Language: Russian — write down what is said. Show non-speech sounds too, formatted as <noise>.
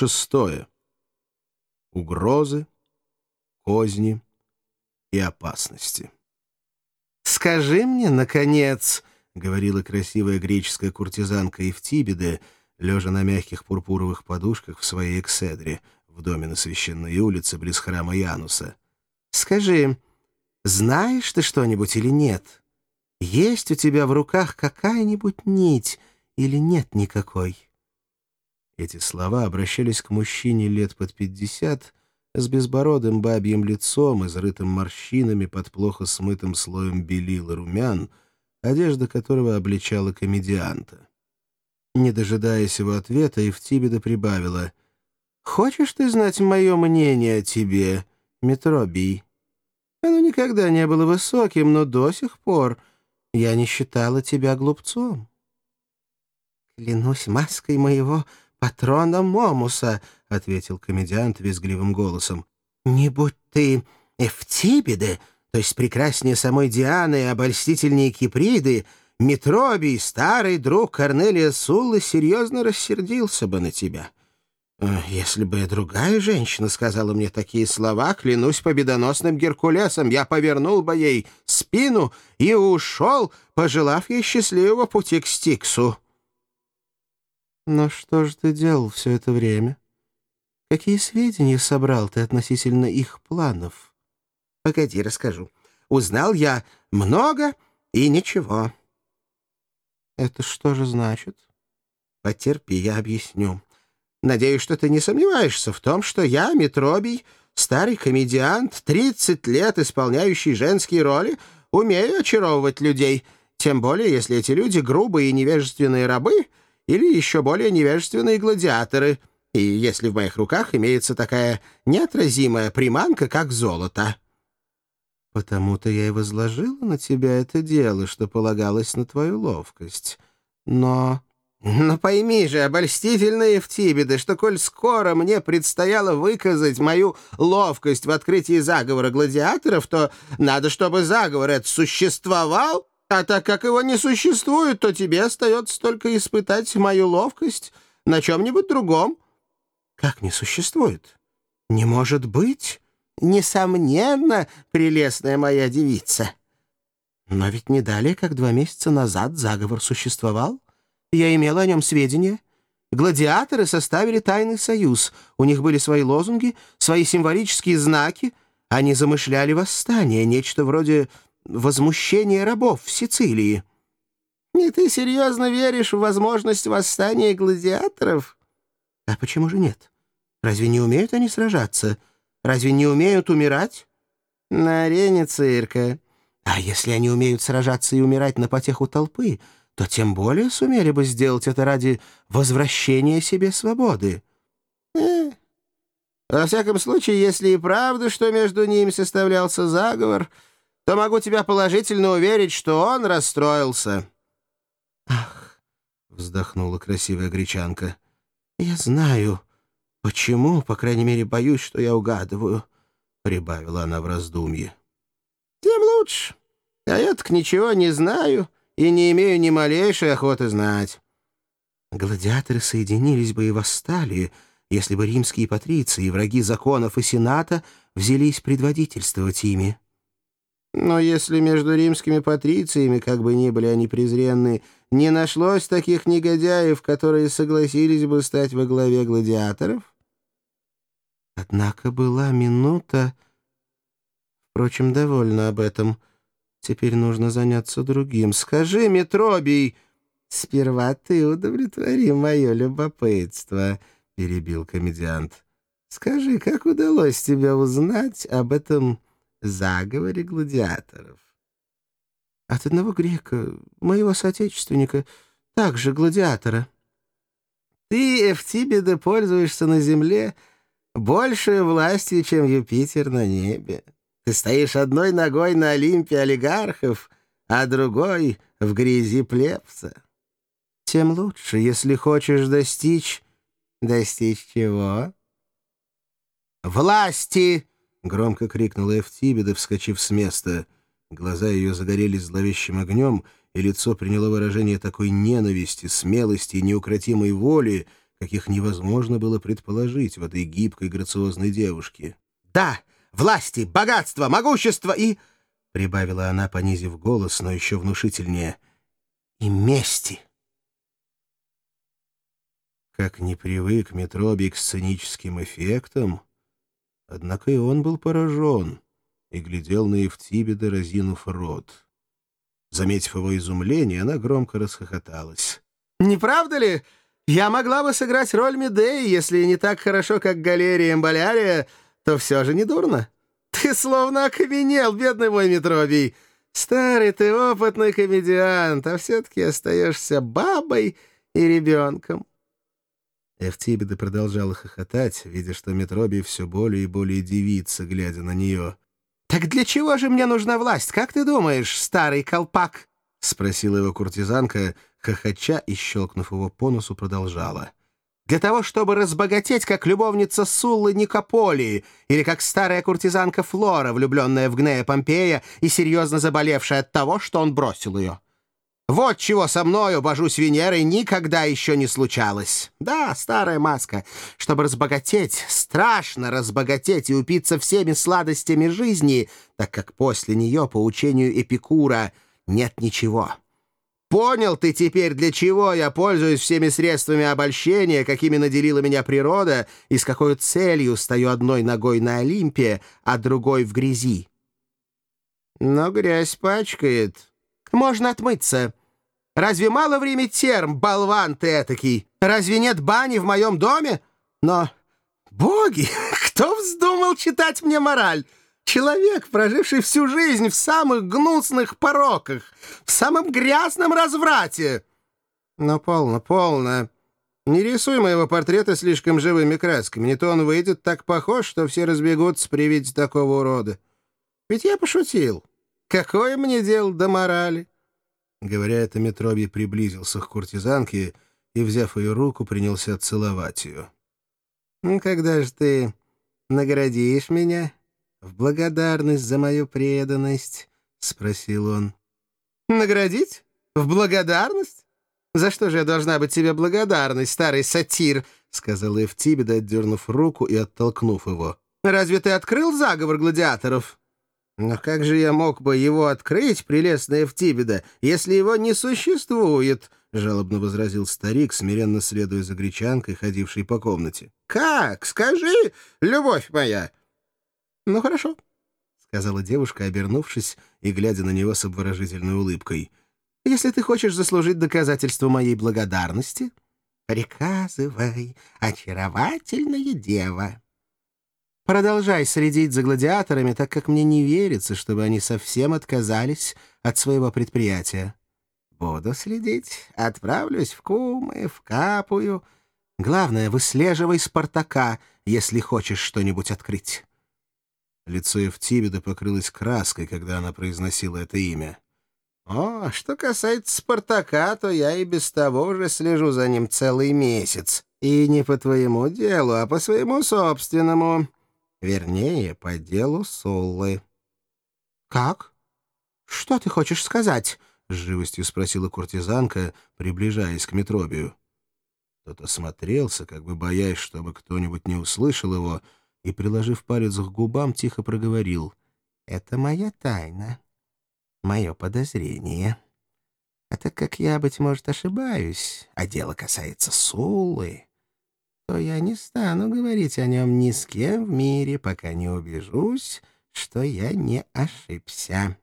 Шестое. Угрозы, козни и опасности. «Скажи мне, наконец», — говорила красивая греческая куртизанка Евтибиде, лежа на мягких пурпуровых подушках в своей экседре в доме на священной улице близ храма Януса. «Скажи, знаешь ты что-нибудь или нет? Есть у тебя в руках какая-нибудь нить или нет никакой?» Эти слова обращались к мужчине лет под пятьдесят, с безбородым бабьим лицом, изрытым морщинами под плохо смытым слоем белил румян, одежда которого обличала комедианта. Не дожидаясь его ответа, Евтибеда прибавила. «Хочешь ты знать мое мнение о тебе, Метробий? Оно никогда не было высоким, но до сих пор я не считала тебя глупцом». «Клянусь маской моего патрона Момуса», — ответил комедиант визгливым голосом. «Не будь ты Эфтибеде, то есть прекраснее самой Дианы и обольстительнее Киприды, Митробий, старый друг Корнелия Суллы, серьезно рассердился бы на тебя. Если бы другая женщина сказала мне такие слова, клянусь победоносным Геркулесом, я повернул бы ей спину и ушел, пожелав ей счастливого пути к Стиксу». Но что же ты делал все это время? Какие сведения собрал ты относительно их планов? Погоди, расскажу. Узнал я много и ничего. Это что же значит? Потерпи, я объясню. Надеюсь, что ты не сомневаешься в том, что я, Митробий, старый комедиант, 30 лет исполняющий женские роли, умею очаровывать людей, тем более, если эти люди грубые и невежественные рабы — или еще более невежественные гладиаторы, и если в моих руках имеется такая неотразимая приманка, как золото». «Потому-то я и возложила на тебя это дело, что полагалось на твою ловкость. Но...» «Но пойми же, обольстительная Евтибеда, что коль скоро мне предстояло выказать мою ловкость в открытии заговора гладиаторов, то надо, чтобы заговор этот существовал а так как его не существует, то тебе остается только испытать мою ловкость на чем-нибудь другом». «Как не существует? Не может быть? Несомненно, прелестная моя девица». «Но ведь не далее, как два месяца назад заговор существовал. Я имела о нем сведения». Гладиаторы составили тайный союз. У них были свои лозунги, свои символические знаки. Они замышляли восстание, нечто вроде возмущение рабов в Сицилии. И ты серьезно веришь в возможность восстания гладиаторов? А почему же нет? Разве не умеют они сражаться? Разве не умеют умирать? На арене цирка. А если они умеют сражаться и умирать на потеху толпы, то тем более сумели бы сделать это ради возвращения себе свободы. Э, во всяком случае, если и правда, что между ними составлялся заговор, то могу тебя положительно уверить, что он расстроился». «Ах!» — вздохнула красивая гречанка. «Я знаю, почему, по крайней мере, боюсь, что я угадываю», — прибавила она в раздумье. «Тем лучше. А я так ничего не знаю и не имею ни малейшей охоты знать». Гладиаторы соединились бы и восстали, если бы римские патриции, враги законов и сената, взялись предводительствовать ими. Но если между римскими патрициями, как бы ни были они презренны, не нашлось таких негодяев, которые согласились бы стать во главе гладиаторов? Однако была минута... Впрочем, довольно об этом. Теперь нужно заняться другим. Скажи, Метробий... «Сперва ты удовлетвори мое любопытство», — перебил комедиант. «Скажи, как удалось тебе узнать об этом заговоре гладиаторов. От одного грека, моего соотечественника, также гладиатора. Ты, Эфтибеда, пользуешься на земле большей властью, чем Юпитер на небе. Ты стоишь одной ногой на Олимпе олигархов, а другой — в грязи плебса. Тем лучше, если хочешь достичь... Достичь чего? «Власти!» — громко крикнула Эфтибеда, вскочив с места. Глаза ее загорелись зловещим огнем, и лицо приняло выражение такой ненависти, смелости и неукротимой воли, каких невозможно было предположить в этой гибкой грациозной девушке. «Да, власти, богатство, могущество и...» — прибавила она, понизив голос, но еще внушительнее. «И мести». Как не привык Метроби к сценическим эффектам, однако и он был поражен и глядел на Евтибеда, разинув рот. Заметив его изумление, она громко расхохоталась. «Не правда ли? Я могла бы сыграть роль Медеи, если не так хорошо, как Галерия Эмболярия, то все же не дурно. Ты словно окаменел, бедный мой Метробий. Старый ты опытный комедиант, а все-таки остаешься бабой и ребенком. Эфтибеда продолжала хохотать, видя, что Метробий все более и более дивится, глядя на нее. «Так для чего же мне нужна власть, как ты думаешь, старый колпак?» — спросила его куртизанка, хохоча и, щелкнув его по носу, продолжала. «Для того, чтобы разбогатеть, как любовница Суллы Никополии, или как старая куртизанка Флора, влюбленная в Гнея Помпея и серьезно заболевшая от того, что он бросил ее. Вот чего со мною, божусь Венерой, никогда еще не случалось. Да, старая маска. Чтобы разбогатеть, страшно разбогатеть и упиться всеми сладостями жизни, так как после нее, по учению Эпикура, нет ничего. Понял ты теперь, для чего я пользуюсь всеми средствами обольщения, какими наделила меня природа, и с какой целью стою одной ногой на Олимпе, а другой в грязи? Но грязь пачкает. Можно отмыться. Разве мало время терм, болван ты этакий? Разве нет бани в моем доме? Но, боги, <laughs> кто вздумал читать мне мораль? Человек, проживший всю жизнь в самых гнусных пороках, в самом грязном разврате. Но полно, полно. Не рисуй моего портрета слишком живыми красками, не то он выйдет так похож, что все разбегутся при виде такого урода. Ведь я пошутил. Какое мне дело до морали? Говоря это, Метроби приблизился к куртизанке и, взяв ее руку, принялся целовать ее. «Когда же ты наградишь меня в благодарность за мою преданность?» — спросил он. «Наградить? В благодарность? За что же я должна быть тебе благодарной, старый сатир?» — сказала Эвтибеда, отдернув руку и оттолкнув его. «Разве ты открыл заговор гладиаторов?» Но как же я мог бы его открыть, прелестная Эвтибеда, если его не существует? — жалобно возразил старик, смиренно следуя за гречанкой, ходившей по комнате. — Как? Скажи, любовь моя! — Ну, хорошо, — сказала девушка, обернувшись и глядя на него с обворожительной улыбкой. — Если ты хочешь заслужить доказательство моей благодарности, приказывай, очаровательная дева. Продолжай следить за гладиаторами, так как мне не верится, чтобы они совсем отказались от своего предприятия. Буду следить, отправлюсь в Кумы, в Капую. Главное, выслеживай Спартака, если хочешь что-нибудь открыть. Лицо Евтибеда покрылось краской, когда она произносила это имя. «О, что касается Спартака, то я и без того уже слежу за ним целый месяц. И не по твоему делу, а по своему собственному. Вернее, по делу Соллы. «Как? Что ты хочешь сказать?» — с живостью спросила куртизанка, приближаясь к Метробию. Тот осмотрелся, как бы боясь, чтобы кто-нибудь не услышал его, и, приложив палец к губам, тихо проговорил. «Это моя тайна, мое подозрение. А так как я, быть может, ошибаюсь, а дело касается Суллы...» то я не стану говорить о нем ни с кем в мире, пока не убежусь, что я не ошибся.